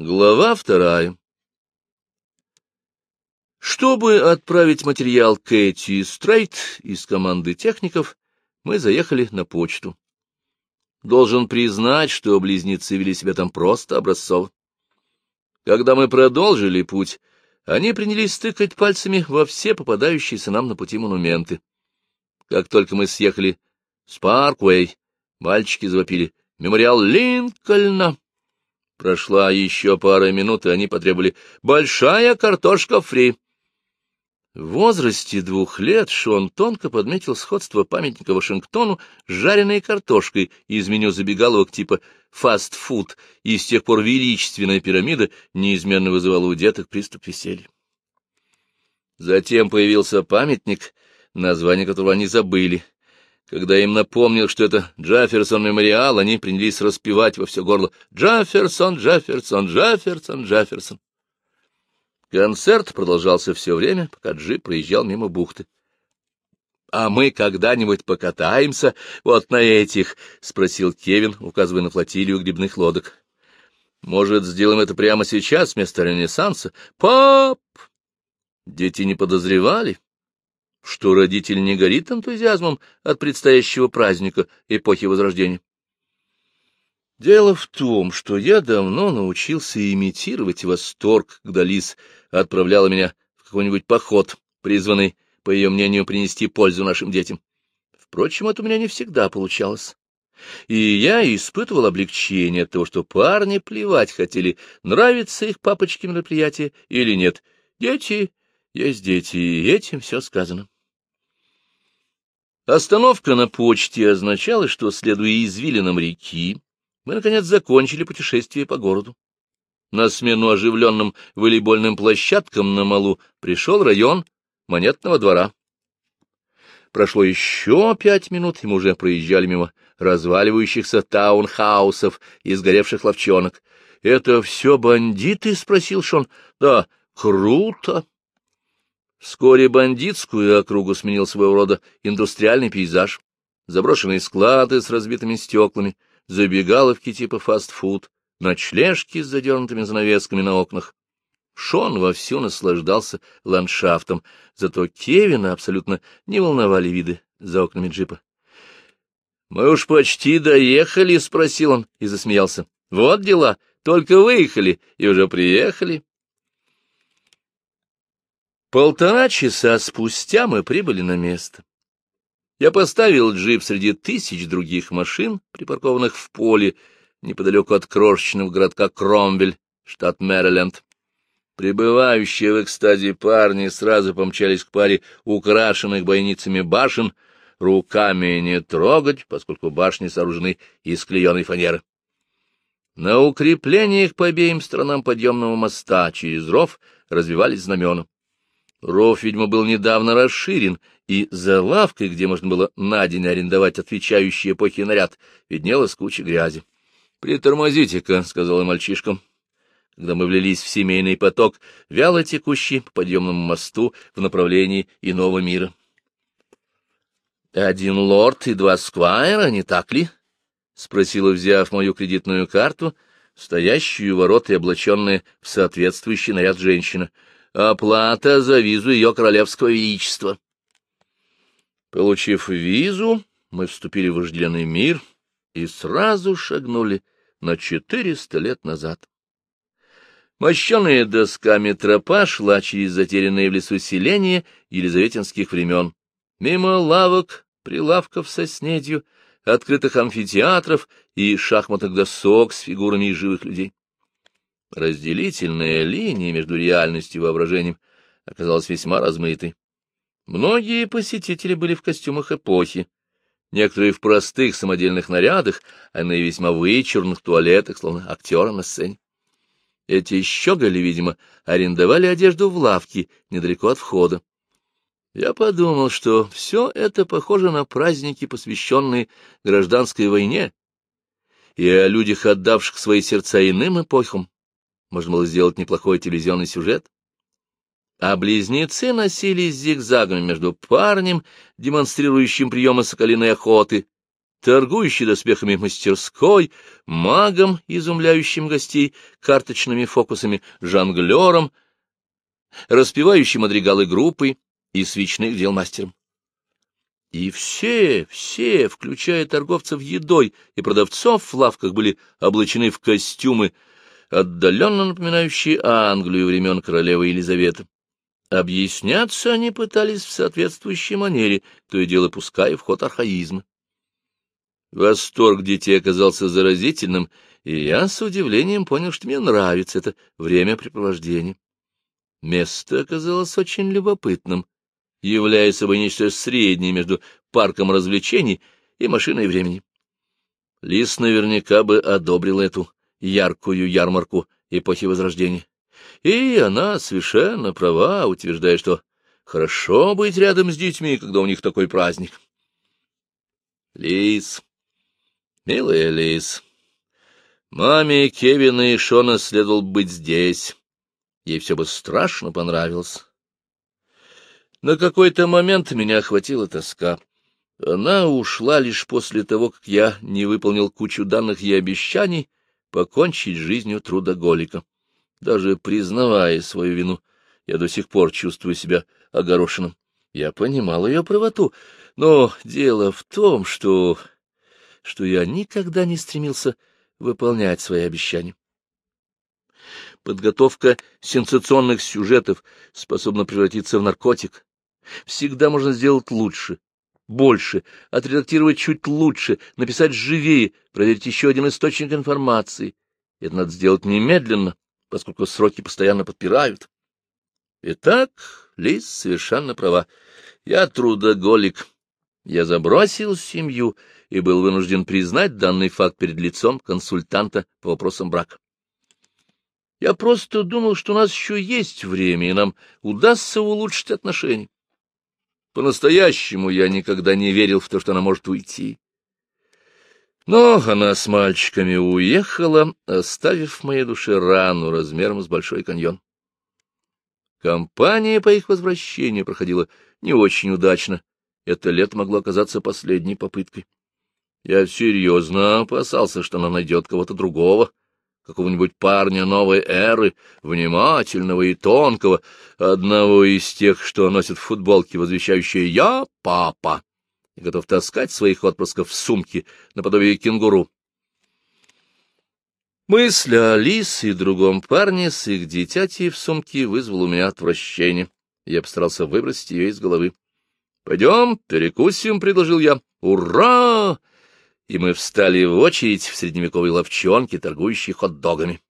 Глава вторая Чтобы отправить материал Кэти Стрейт из команды техников, мы заехали на почту. Должен признать, что близнецы вели себя там просто образцово. Когда мы продолжили путь, они принялись стыкать пальцами во все попадающиеся нам на пути монументы. Как только мы съехали с Парквей, мальчики завопили «Мемориал Линкольна!» Прошла еще пара минут, и они потребовали «большая картошка фри». В возрасте двух лет Шон тонко подметил сходство памятника Вашингтону с жареной картошкой из меню забегаловок типа фастфуд, и с тех пор величественная пирамида неизменно вызывала у деток приступ веселья. Затем появился памятник, название которого они забыли, когда им напомнил, что это Джефферсон мемориал, они принялись распевать во все горло «Джефферсон, Джефферсон, Джефферсон, Джефферсон». Концерт продолжался все время, пока джип проезжал мимо бухты. — А мы когда-нибудь покатаемся вот на этих? — спросил Кевин, указывая на флотилию грибных лодок. — Может, сделаем это прямо сейчас, вместо Ренессанса? — Пап! Дети не подозревали, что родитель не горит энтузиазмом от предстоящего праздника эпохи Возрождения. Дело в том, что я давно научился имитировать восторг, когда Лис отправляла меня в какой-нибудь поход, призванный, по ее мнению, принести пользу нашим детям. Впрочем, это у меня не всегда получалось. И я испытывал облегчение от того, что парни плевать хотели, нравится их папочке мероприятие или нет. Дети есть дети, и этим все сказано. Остановка на почте означала, что, следуя извилинам реки, мы, наконец, закончили путешествие по городу. На смену оживленным волейбольным площадкам на Малу пришел район Монетного двора. Прошло еще пять минут, и мы уже проезжали мимо разваливающихся таунхаусов и сгоревших ловчонок. — Это все бандиты? — спросил Шон. — Да, круто. Вскоре бандитскую округу сменил своего рода индустриальный пейзаж. Заброшенные склады с разбитыми стеклами, забегаловки типа фастфуд, ночлежки с задернутыми занавесками на окнах. Шон вовсю наслаждался ландшафтом, зато Кевина абсолютно не волновали виды за окнами джипа. — Мы уж почти доехали, — спросил он и засмеялся. — Вот дела, только выехали и уже приехали. Полтора часа спустя мы прибыли на место. Я поставил джип среди тысяч других машин, припаркованных в поле, неподалеку от крошечного городка Кромвель, штат Мэриленд. Прибывающие в экстазе парни сразу помчались к паре украшенных бойницами башен, руками не трогать, поскольку башни сооружены из клееной фанеры. На укреплениях по обеим сторонам подъемного моста через ров развивались знамена. Ров, видимо, был недавно расширен, и за лавкой, где можно было на день арендовать отвечающий эпохи наряд, виднелась куча грязи. — Притормозите-ка, — сказал я мальчишкам, когда мы влились в семейный поток, вяло текущий по подъемному мосту в направлении иного мира. — Один лорд и два сквайра, не так ли? — спросила, взяв мою кредитную карту, стоящую у ворот и облаченная в соответствующий наряд женщина — Оплата за визу ее королевского величества. Получив визу, мы вступили в вожделенный мир и сразу шагнули на четыреста лет назад. Мощеная досками тропа шла через затерянные в лесу селения елизаветинских времен, мимо лавок, прилавков со снедью, открытых амфитеатров и шахматных досок с фигурами живых людей. Разделительная линия между реальностью и воображением оказалась весьма размытой. Многие посетители были в костюмах эпохи, некоторые в простых самодельных нарядах, а иные весьма вычурных туалетах, словно актеры на сцене. Эти щеголи, видимо, арендовали одежду в лавке недалеко от входа. Я подумал, что все это похоже на праздники, посвященные гражданской войне, и о людях, отдавших свои сердца иным эпохам, можно было сделать неплохой телевизионный сюжет. А близнецы носились зигзагами между парнем, демонстрирующим приемы соколиной охоты, торгующий доспехами мастерской, магом, изумляющим гостей карточными фокусами, жонглером, распевающим мадригалы группой и свечных дел мастером. И все, все, включая торговцев едой и продавцов в лавках, были облачены в костюмы, отдаленно напоминающие Англию времен королевы Елизаветы. Объясняться они пытались в соответствующей манере, то и дело пуская в ход архаизмы. Восторг детей оказался заразительным, и я с удивлением понял, что мне нравится это времяпрепровождение. Место оказалось очень любопытным, являя собой нечто среднее между парком развлечений и машиной времени. Лис наверняка бы одобрил эту яркую ярмарку эпохи Возрождения. И она совершенно права, утверждая, что хорошо быть рядом с детьми, когда у них такой праздник. Лис, милая Лис, маме Кевина и Шона следовало быть здесь. Ей все бы страшно понравилось. На какой-то момент меня охватила тоска. Она ушла лишь после того, как я не выполнил кучу данных ей обещаний покончить жизнью трудоголика. Даже признавая свою вину, я до сих пор чувствую себя огорошенным. Я понимал ее правоту, но дело в том, что... что я никогда не стремился выполнять свои обещания. Подготовка сенсационных сюжетов способна превратиться в наркотик. Всегда можно сделать лучше, больше, отредактировать чуть лучше, написать живее, проверить еще один источник информации. Это надо сделать немедленно, поскольку сроки постоянно подпирают. Итак, Лиз совершенно права. Я трудоголик. Я забросил семью и был вынужден признать данный факт перед лицом консультанта по вопросам брака. Я просто думал, что у нас еще есть время, и нам удастся улучшить отношения. По-настоящему я никогда не верил в то, что она может уйти. Но она с мальчиками уехала, оставив в моей душе рану размером с большой каньон. Компания по их возвращению проходила не очень удачно. Это лето могло оказаться последней попыткой. Я серьезно опасался, что она найдет кого-то другого, какого-нибудь парня новой эры, внимательного и тонкого, одного из тех, что носят футболки, возвещающие «Я папа» и готов таскать своих отпрысков в сумке наподобие кенгуру. Мысль о Лис и другом парне с их дитятей в сумке вызвала у меня отвращение. Я постарался выбросить ее из головы. — Пойдем, перекусим, — предложил я. — Ура! И мы встали в очередь в средневековой ловчонке, торгующей хот-догами.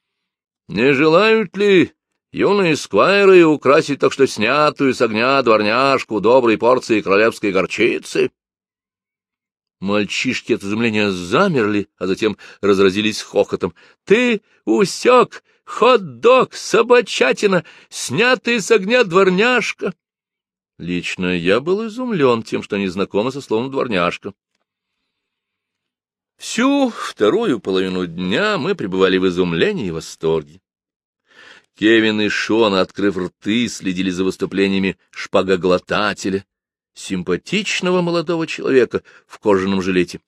— Не желают ли юные сквайры украсить так что снятую с огня дворняжку доброй порции королевской горчицы? Мальчишки от изумления замерли, а затем разразились хохотом. — Ты усек! Хот-дог, собачатина, снятый с огня дворняжка! Лично я был изумлен тем, что они знакомы со словом «дворняжка». Всю вторую половину дня мы пребывали в изумлении и восторге. Кевин и Шон, открыв рты, следили за выступлениями шпагоглотателя, симпатичного молодого человека в кожаном жилете.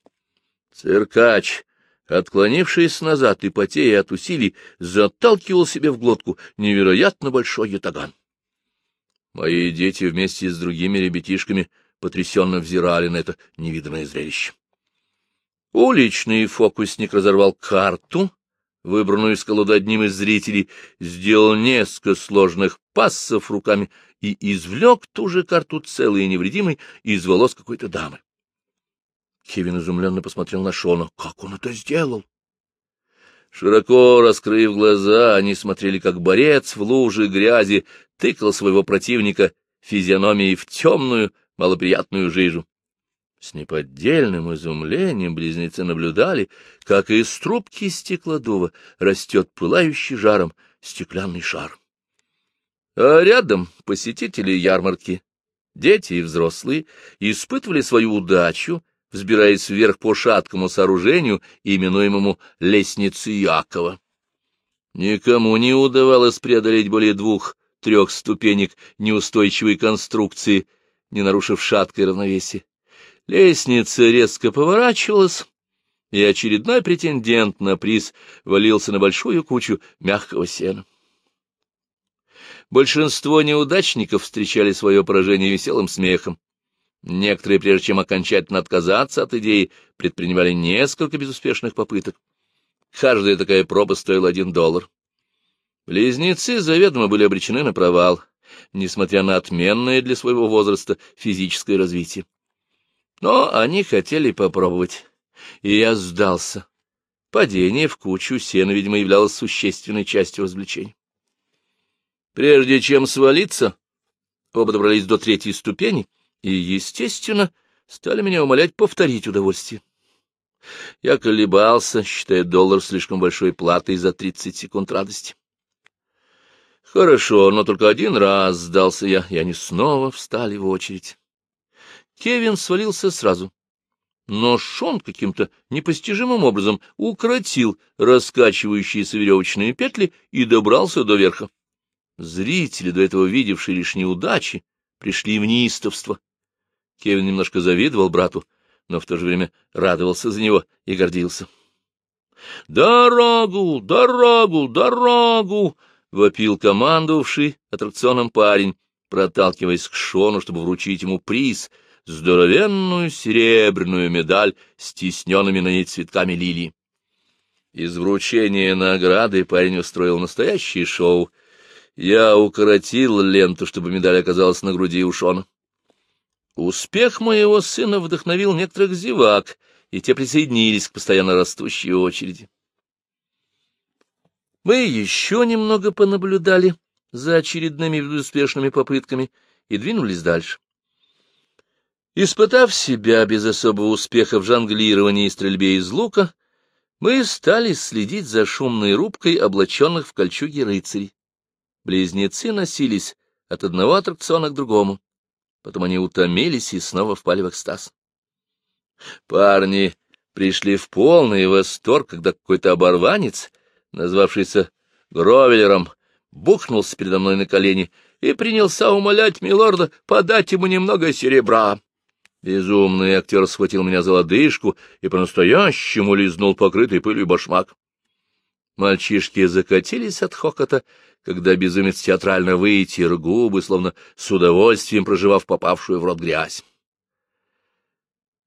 Циркач, отклонившись назад и потея от усилий, заталкивал себе в глотку невероятно большой ятаган. Мои дети вместе с другими ребятишками потрясенно взирали на это невиданное зрелище. Уличный фокусник разорвал карту, выбранную из колоды одним из зрителей, сделал несколько сложных пассов руками и извлек ту же карту целой и невредимой из волос какой-то дамы. Кевин изумленно посмотрел на Шона. Как он это сделал? Широко раскрыв глаза, они смотрели, как борец в луже грязи тыкал своего противника физиономией в темную, малоприятную жижу. С неподдельным изумлением близнецы наблюдали, как из трубки стеклодува растет пылающий жаром стеклянный шар. А рядом посетители ярмарки, дети и взрослые, испытывали свою удачу, взбираясь вверх по шаткому сооружению, именуемому лестницей Якова. Никому не удавалось преодолеть более двух-трех ступенек неустойчивой конструкции, не нарушив шаткое равновесие. Лестница резко поворачивалась, и очередной претендент на приз валился на большую кучу мягкого сена. Большинство неудачников встречали свое поражение веселым смехом. Некоторые, прежде чем окончательно отказаться от идеи, предпринимали несколько безуспешных попыток. Каждая такая проба стоила один доллар. Близнецы заведомо были обречены на провал, несмотря на отменное для своего возраста физическое развитие. Но они хотели попробовать, и я сдался. Падение в кучу сена, видимо, являлось существенной частью развлечений. Прежде чем свалиться, оба добрались до третьей ступени и, естественно, стали меня умолять повторить удовольствие. Я колебался, считая доллар слишком большой платой за тридцать секунд радости. Хорошо, но только один раз сдался я, и они снова встали в очередь. Кевин свалился сразу, но Шон каким-то непостижимым образом укоротил раскачивающиеся веревочные петли и добрался до верха. Зрители, до этого видевшие лишь неудачи, пришли в неистовство. Кевин немножко завидовал брату, но в то же время радовался за него и гордился. «Дорогу! Дорогу! Дорогу!» — вопил командовавший аттракционом парень, проталкиваясь к Шону, чтобы вручить ему приз — здоровенную серебряную медаль с тисненными на ней цветками лилии. Из вручения награды парень устроил настоящее шоу — я укоротил ленту, чтобы медаль оказалась на груди у. Успех моего сына вдохновил некоторых зевак, и те присоединились к постоянно растущей очереди. Мы еще немного понаблюдали за очередными безуспешными попытками и двинулись дальше. Испытав себя без особого успеха в жонглировании и стрельбе из лука, мы стали следить за шумной рубкой облаченных в кольчуги рыцарей. Близнецы носились от одного аттракциона к другому. Потом они утомились и снова впали в экстаз. Парни пришли в полный восторг, когда какой-то оборванец, назвавшийся Гровелером, бухнулся передо мной на колени и принялся умолять милорда подать ему немного серебра. Безумный актер схватил меня за лодыжку и по-настоящему лизнул покрытый пылью башмак. Мальчишки закатились от хохота, когда безумец театрально вытер губы, словно с удовольствием проживав попавшую в рот грязь.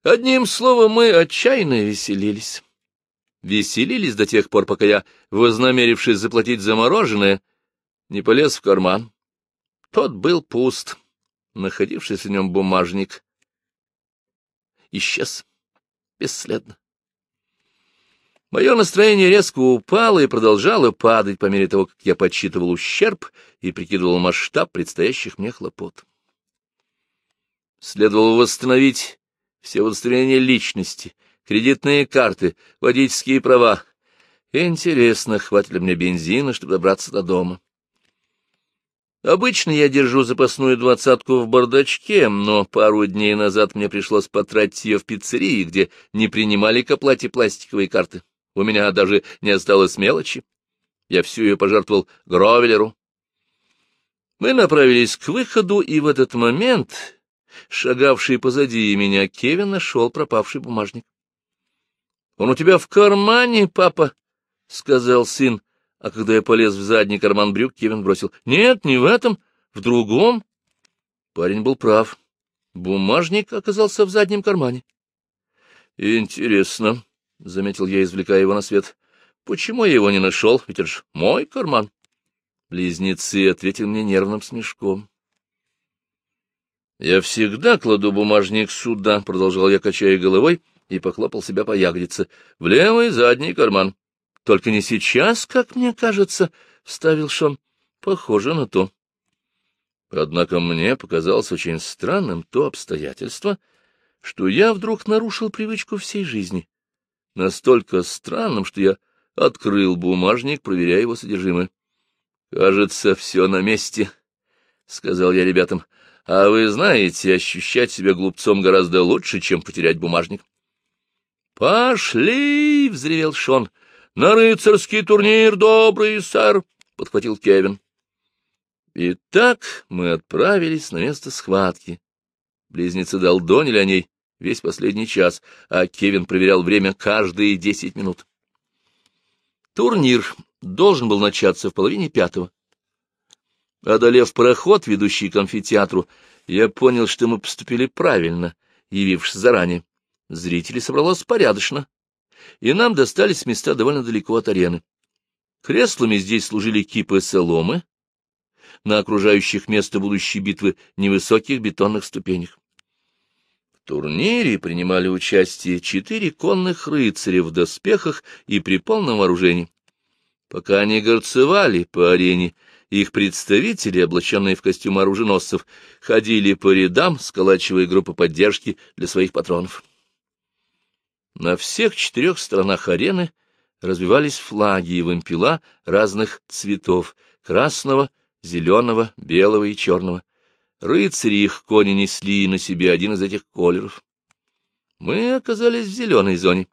Одним словом, мы отчаянно веселились. Веселились до тех пор, пока я, вознамерившись заплатить за мороженое, не полез в карман. Тот был пуст. Находившийся в нем бумажник исчез бесследно. Мое настроение резко упало и продолжало падать по мере того, как я подсчитывал ущерб и прикидывал масштаб предстоящих мне хлопот. Следовало восстановить все удостоверения личности, кредитные карты, водительские права. Интересно, хватит ли мне бензина, чтобы добраться до дома. Обычно я держу запасную двадцатку в бардачке, но пару дней назад мне пришлось потратить ее в пиццерии, где не принимали к оплате пластиковые карты. У меня даже не осталось мелочи. Я всю ее пожертвовал Гровелеру. Мы направились к выходу, и в этот момент, шагавший позади меня, Кевин нашел пропавший бумажник. — Он у тебя в кармане, папа, — сказал сын, а когда я полез в задний карман брюк, Кевин бросил. — Нет, не в этом, в другом. Парень был прав. Бумажник оказался в заднем кармане. — Интересно, — заметил я, извлекая его на свет. — Почему я его не нашел? Ведь это ж мой карман. Близнецы ответили мне нервным смешком. — Я всегда кладу бумажник сюда, — продолжал я, качая головой, и похлопал себя по ягодице. — В левый задний карман. — Только не сейчас, как мне кажется, — вставил Шон. — Похоже на то. Однако мне показалось очень странным то обстоятельство, что я вдруг нарушил привычку всей жизни — настолько странным, что я открыл бумажник, проверяя его содержимое. — Кажется, все на месте, — сказал я ребятам. — А вы знаете, ощущать себя глупцом гораздо лучше, чем потерять бумажник. — Пошли! — взревел Шон. — На рыцарский турнир, добрый сэр! — подхватил Кевин. Итак, мы отправились на место схватки. Близнецы долдонили о ней весь последний час, а Кевин проверял время каждые десять минут. Турнир должен был начаться в половине пятого. Одолев проход, ведущий к амфитеатру, я понял, что мы поступили правильно, явившись заранее. Зрителей собралось порядочно, и нам достались места довольно далеко от арены. Креслами здесь служили кипы соломы, на окружающих место будущей битвы невысоких бетонных ступенях. В турнире принимали участие четыре конных рыцаря в доспехах и при полном вооружении. Пока они горцевали по арене, их представители, облаченные в костюмы оруженосцев, ходили по рядам, сколачивая группы поддержки для своих патронов. На всех четырех сторонах арены развивались флаги и вымпела разных цветов — красного, зеленого, белого и черного. Рыцари их кони несли на себе один из этих колеров. Мы оказались в зеленой зоне.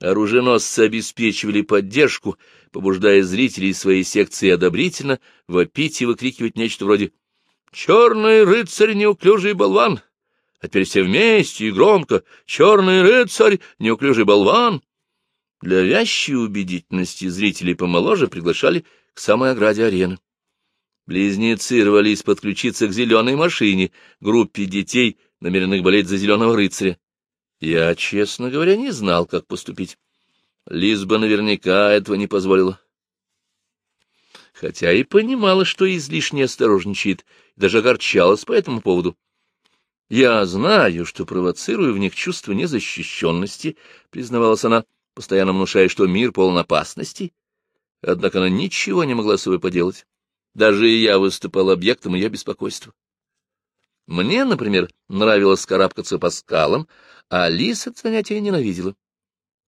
Оруженосцы обеспечивали поддержку, побуждая зрителей своей секции одобрительно вопить и выкрикивать нечто вроде «Черный рыцарь, неуклюжий болван!» А теперь все вместе и громко «Черный рыцарь, неуклюжий болван!» Для вящей убедительности зрителей помоложе приглашали к самой ограде арены. Близнецы рвались подключиться к зеленой машине, группе детей, намеренных болеть за зеленого рыцаря. Я, честно говоря, не знал, как поступить. Лизба наверняка этого не позволила. Хотя и понимала, что излишне осторожничает, даже огорчалась по этому поводу. Я знаю, что провоцирую в них чувство незащищенности, признавалась она, постоянно внушая, что мир полон опасностей. Однако она ничего не могла с собой поделать. Даже и я выступал объектом ее беспокойства. Мне, например, нравилось карабкаться по скалам, а Алиса это занятие ненавидела.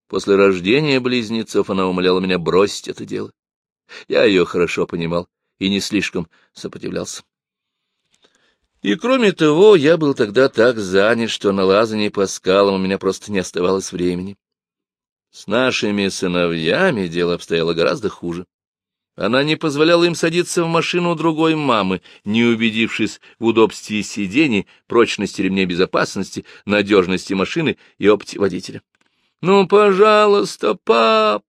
После рождения близнецов она умоляла меня бросить это дело. Я ее хорошо понимал и не слишком сопротивлялся. И кроме того, я был тогда так занят, что на лазании по скалам у меня просто не оставалось времени. С нашими сыновьями дело обстояло гораздо хуже. Она не позволяла им садиться в машину другой мамы, не убедившись в удобстве сидений, прочности ремней безопасности, надежности машины и опыте водителя. «Ну, пожалуйста, пап!»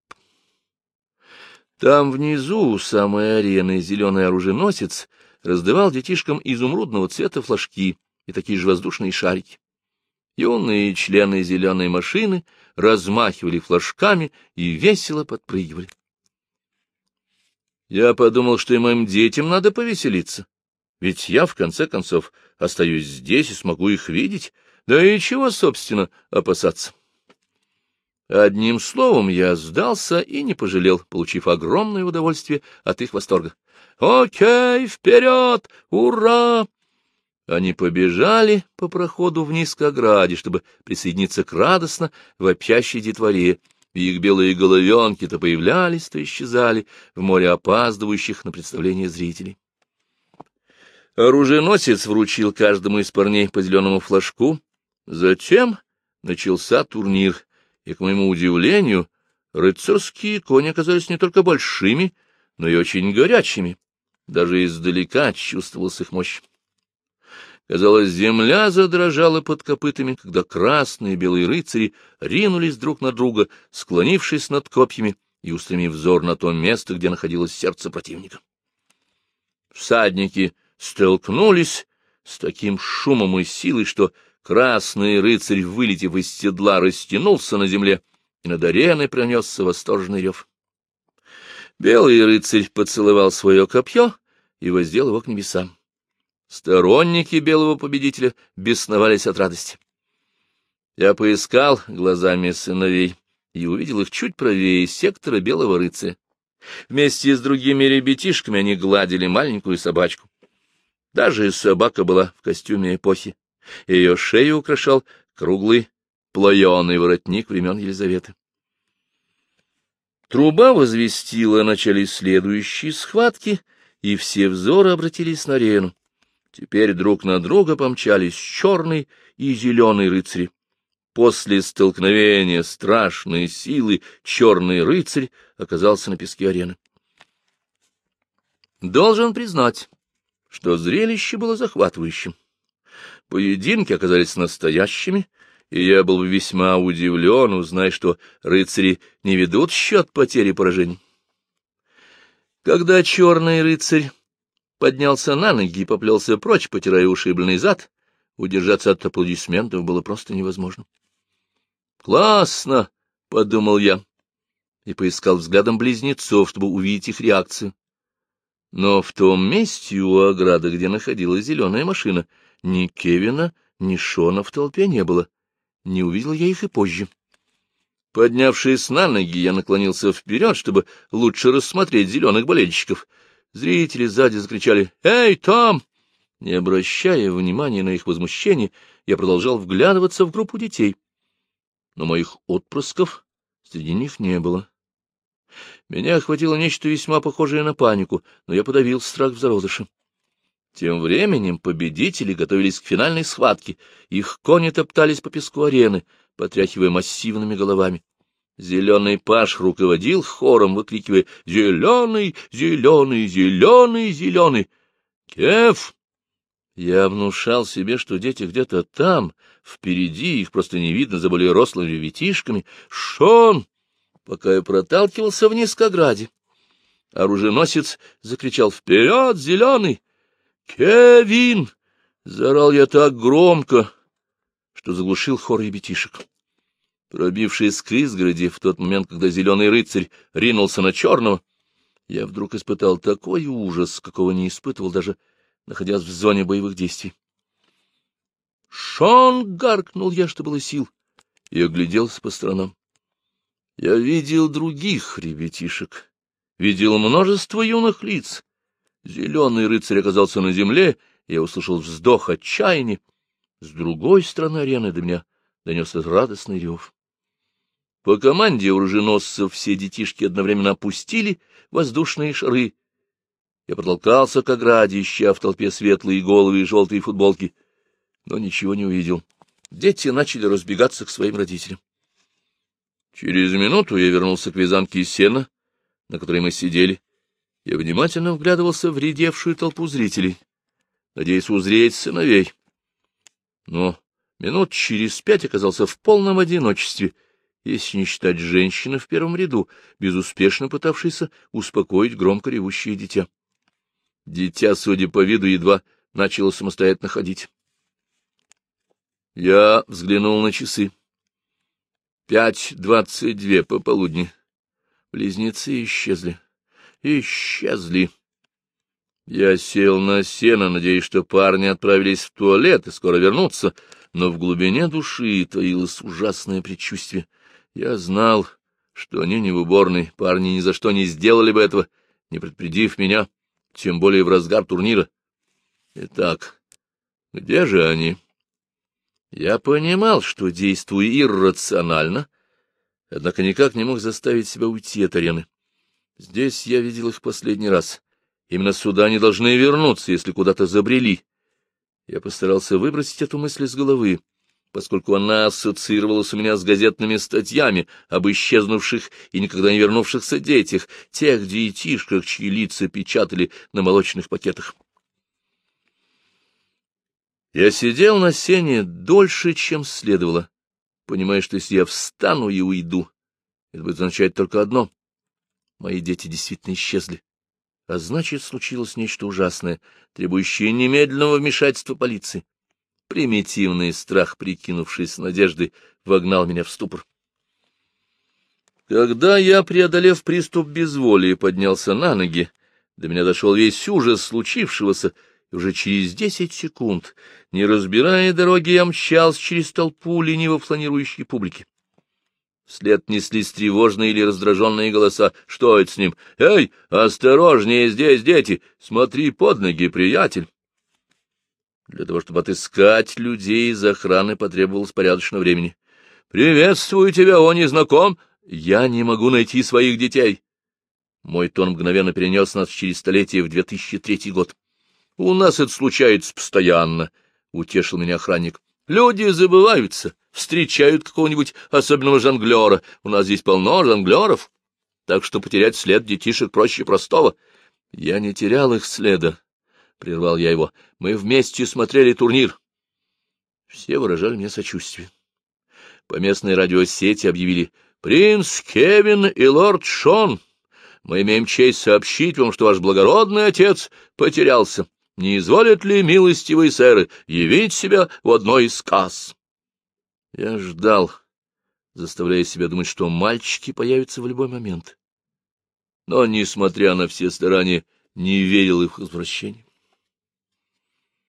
Там внизу, у самой арены, зеленый оруженосец раздавал детишкам изумрудного цвета флажки и такие же воздушные шарики. Юные члены зеленой машины размахивали флажками и весело подпрыгивали. Я подумал, что и моим детям надо повеселиться. Ведь я, в конце концов, остаюсь здесь и смогу их видеть. Да и чего, собственно, опасаться? Одним словом, я сдался и не пожалел, получив огромное удовольствие от их восторга. «Окей, вперед! Ура!» Они побежали по проходу вниз к ограде, чтобы присоединиться к радостно вопящей детворе, и их белые головенки то появлялись, то исчезали в море опаздывающих на представление зрителей. Оруженосец вручил каждому из парней по зеленому флажку. Затем начался турнир, и, к моему удивлению, рыцарские кони оказались не только большими, но и очень горячими. Даже издалека чувствовалась их мощь. Казалось, земля задрожала под копытами, когда красные и белые рыцари ринулись друг на друга, склонившись над копьями и устремив взор на то место, где находилось сердце противника. Всадники столкнулись с таким шумом и силой, что красный рыцарь, вылетев из седла, растянулся на земле, и над ареной пронесся восторженный рев. Белый рыцарь поцеловал свое копье и воздел его к небесам. Сторонники белого победителя бесновались от радости. Я поискал глазами сыновей и увидел их чуть правее сектора белого рыцаря. Вместе с другими ребятишками они гладили маленькую собачку. Даже собака была в костюме эпохи. Ее шею украшал круглый плоеный воротник времен Елизаветы. Труба возвестила о начале следующей схватки, и все взоры обратились на арену. Теперь друг на друга помчались черный и зеленый рыцари. После столкновения страшной силы черный рыцарь оказался на песке арены. Должен признать, что зрелище было захватывающим. Поединки оказались настоящими, и я был весьма удивлен, узнай, что рыцари не ведут счет потери поражений. Когда черный рыцарь поднялся на ноги и поплелся прочь, потирая ушибленный зад, удержаться от аплодисментов было просто невозможно. «Классно!» — подумал я и поискал взглядом близнецов, чтобы увидеть их реакцию. Но в том месте у ограды, где находилась зеленая машина, ни Кевина, ни Шона в толпе не было. Не увидел я их и позже. Поднявшись на ноги, я наклонился вперед, чтобы лучше рассмотреть зеленых болельщиков. Зрители сзади закричали «Эй, там!» Не обращая внимания на их возмущение, я продолжал вглядываться в группу детей. Но моих отпрысков среди них не было. Меня охватило нечто весьма похожее на панику, но я подавил страх в зародыше. Тем временем победители готовились к финальной схватке. Их кони топтались по песку арены, потряхивая массивными головами. Зеленый паш руководил хором, выкрикивая «Зеленый! Зеленый! Зеленый! Зеленый!» «Кеф!» Я внушал себе, что дети где-то там, впереди, их просто не видно за более рослыми ребятишками. «Шон!» Пока я проталкивался вниз к ограде. Оруженосец закричал «Вперед, зеленый!» «Кевин!» — заорал я так громко, что заглушил хор ребятишек. Пробившись к изгороди в тот момент, когда зеленый рыцарь ринулся на черного, я вдруг испытал такой ужас, какого не испытывал даже находясь в зоне боевых действий. «Шон!» — гаркнул я, что было сил, и огляделся по сторонам. Я видел других ребятишек, видел множество юных лиц, Зеленый рыцарь оказался на земле, я услышал вздох отчаяния. С другой стороны арены до меня донесся радостный рев. По команде оруженосцев все детишки одновременно опустили воздушные шары. Я протолкался к ограде, ища в толпе светлые головы и желтые футболки, но ничего не увидел. Дети начали разбегаться к своим родителям. Через минуту я вернулся к вязанке из сена, на которой мы сидели, я внимательно вглядывался в редевшую толпу зрителей, надеясь узреть сыновей. Но минут через пять оказался в полном одиночестве, если не считать женщины в первом ряду, безуспешно пытавшейся успокоить громко ревущее дитя. Дитя, судя по виду, едва начало самостоятельно ходить. Я взглянул на часы. Пять двадцать две пополудни. Близнецы исчезли исчезли. Я сел на сено, надеясь, что парни отправились в туалет и скоро вернутся, но в глубине души таилось ужасное предчувствие. Я знал, что они не в уборной, парни ни за что не сделали бы этого, не предупредив меня, тем более в разгар турнира. Итак, где же они? Я понимал, что действую иррационально, однако никак не мог заставить себя уйти от арены. Здесь я видел их последний раз. Именно сюда они должны вернуться, если куда-то забрели. Я постарался выбросить эту мысль из головы, поскольку она ассоциировалась у меня с газетными статьями об исчезнувших и никогда не вернувшихся детях, тех детишках, чьи лица печатали на молочных пакетах. Я сидел на сене дольше, чем следовало, понимая, что если я встану и уйду, это будет означать только одно Мои дети действительно исчезли. А значит, случилось нечто ужасное, требующее немедленного вмешательства полиции. Примитивный страх, прикинувшись надеждой, вогнал меня в ступор. Когда я, преодолев приступ безволия, поднялся на ноги, до меня дошел весь ужас случившегося, и уже через десять секунд, не разбирая дороги, я мчался через толпу лениво фланирующей публики. Вслед неслись тревожные или раздраженные голоса. Что это с ним? «Эй, осторожнее, здесь дети! Смотри под ноги, приятель!» Для того, чтобы отыскать людей из охраны, потребовалось порядочно времени. «Приветствую тебя, о незнаком! Я не могу найти своих детей!» Мой тон мгновенно перенес нас через столетие в 2003 год. «У нас это случается постоянно», — утешил меня охранник. «Люди забываются, встречают какого-нибудь особенного жонглера. У нас здесь полно жонглеров, так что потерять след детишек проще простого. Я не терял их следа, — прервал я его. Мы вместе смотрели турнир. Все выражали мне сочувствие. по местной радиосети объявили «Принц Кевин и лорд Шон, мы имеем честь сообщить вам, что ваш благородный отец потерялся. Не изволят ли, милостивые сэры, явить себя в одной из касс?» Я ждал, заставляя себя думать, что мальчики появятся в любой момент. Но, несмотря на все старания, не верил их возвращению.